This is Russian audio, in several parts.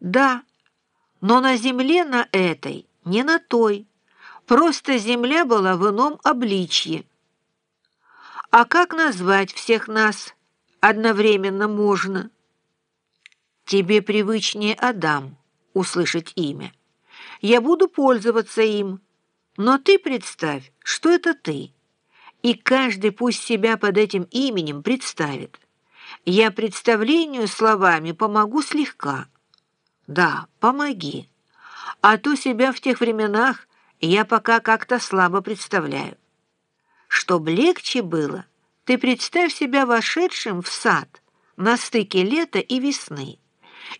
Да, но на земле на этой, не на той. Просто земля была в ином обличье. А как назвать всех нас одновременно можно? Тебе привычнее Адам услышать имя. Я буду пользоваться им, но ты представь, что это ты. И каждый пусть себя под этим именем представит. Я представлению словами помогу слегка. Да, помоги. А то себя в тех временах я пока как-то слабо представляю. Чтоб легче было, ты представь себя вошедшим в сад на стыке лета и весны.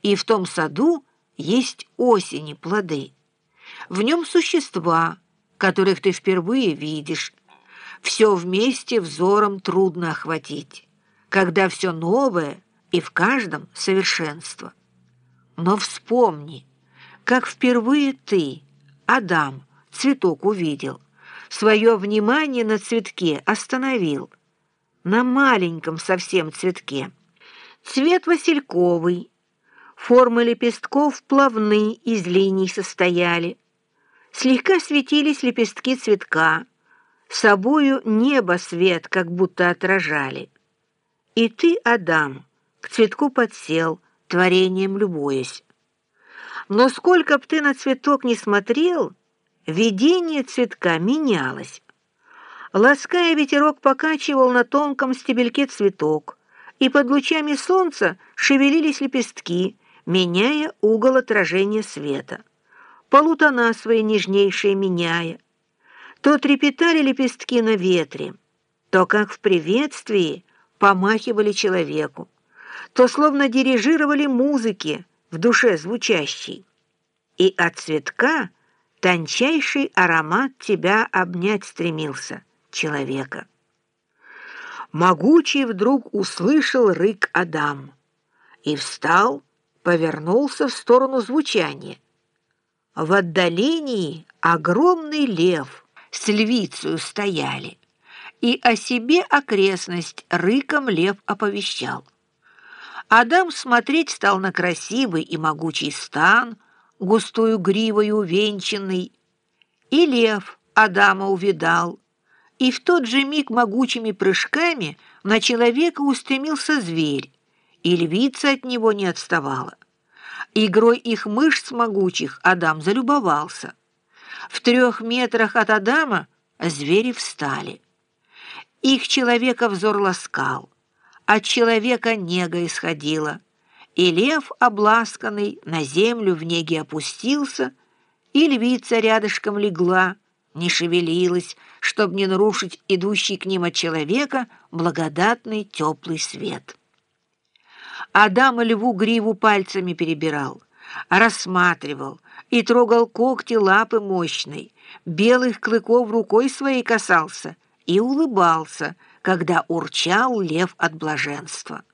И в том саду есть осени плоды. В нем существа, которых ты впервые видишь. Все вместе взором трудно охватить, когда все новое и в каждом совершенство. Но вспомни, как впервые ты, Адам, цветок увидел, свое внимание на цветке остановил, на маленьком совсем цветке. Цвет васильковый, формы лепестков плавны, из линий состояли. Слегка светились лепестки цветка, собою небо свет как будто отражали. И ты, Адам, к цветку подсел, творением любуясь. Но сколько б ты на цветок не смотрел, видение цветка менялось. Лаская ветерок покачивал на тонком стебельке цветок, и под лучами солнца шевелились лепестки, меняя угол отражения света, полутона свои нежнейшие меняя. То трепетали лепестки на ветре, то, как в приветствии, помахивали человеку то словно дирижировали музыки в душе звучащей. И от цветка тончайший аромат тебя обнять стремился, человека. Могучий вдруг услышал рык Адам и встал, повернулся в сторону звучания. В отдалении огромный лев с львицей стояли, и о себе окрестность рыком лев оповещал. Адам смотреть стал на красивый и могучий стан, густую гривою увенчанный, и лев Адама увидал, и в тот же миг могучими прыжками на человека устремился зверь, и львица от него не отставала. Игрой их мышц могучих Адам залюбовался. В трех метрах от Адама звери встали. Их человека взор ласкал от человека нега исходила, и лев, обласканный, на землю в неге опустился, и львица рядышком легла, не шевелилась, чтобы не нарушить идущий к ним от человека благодатный теплый свет. Адам льву гриву пальцами перебирал, рассматривал и трогал когти лапы мощной, белых клыков рукой своей касался и улыбался — когда урчал лев от блаженства.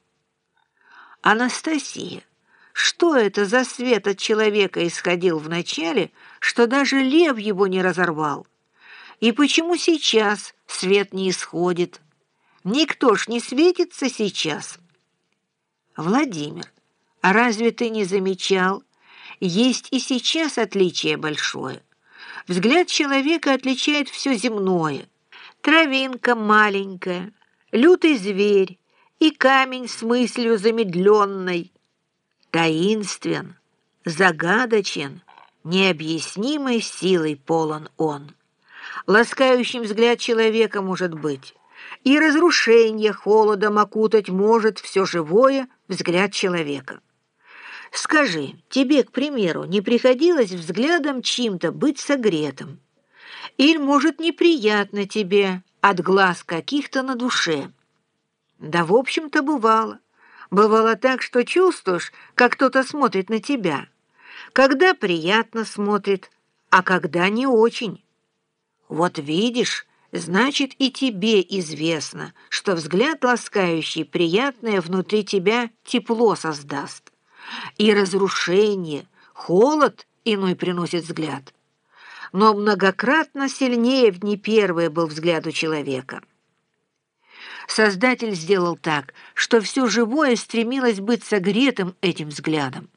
Анастасия, что это за свет от человека исходил вначале, что даже лев его не разорвал? И почему сейчас свет не исходит? Никто ж не светится сейчас. Владимир, а разве ты не замечал? Есть и сейчас отличие большое. Взгляд человека отличает все земное — травинка маленькая, лютый зверь и камень с мыслью замедленной. Таинствен, загадочен, необъяснимой силой полон он. Ласкающим взгляд человека может быть, и разрушение холодом окутать может все живое взгляд человека. Скажи, тебе, к примеру, не приходилось взглядом чьим-то быть согретым? Или, может, неприятно тебе от глаз каких-то на душе. Да, в общем-то, бывало. Бывало так, что чувствуешь, как кто-то смотрит на тебя. Когда приятно смотрит, а когда не очень. Вот видишь, значит, и тебе известно, что взгляд ласкающий приятное внутри тебя тепло создаст. И разрушение, холод иной приносит взгляд но многократно сильнее в дни первые был взгляд у человека. Создатель сделал так, что все живое стремилось быть согретым этим взглядом.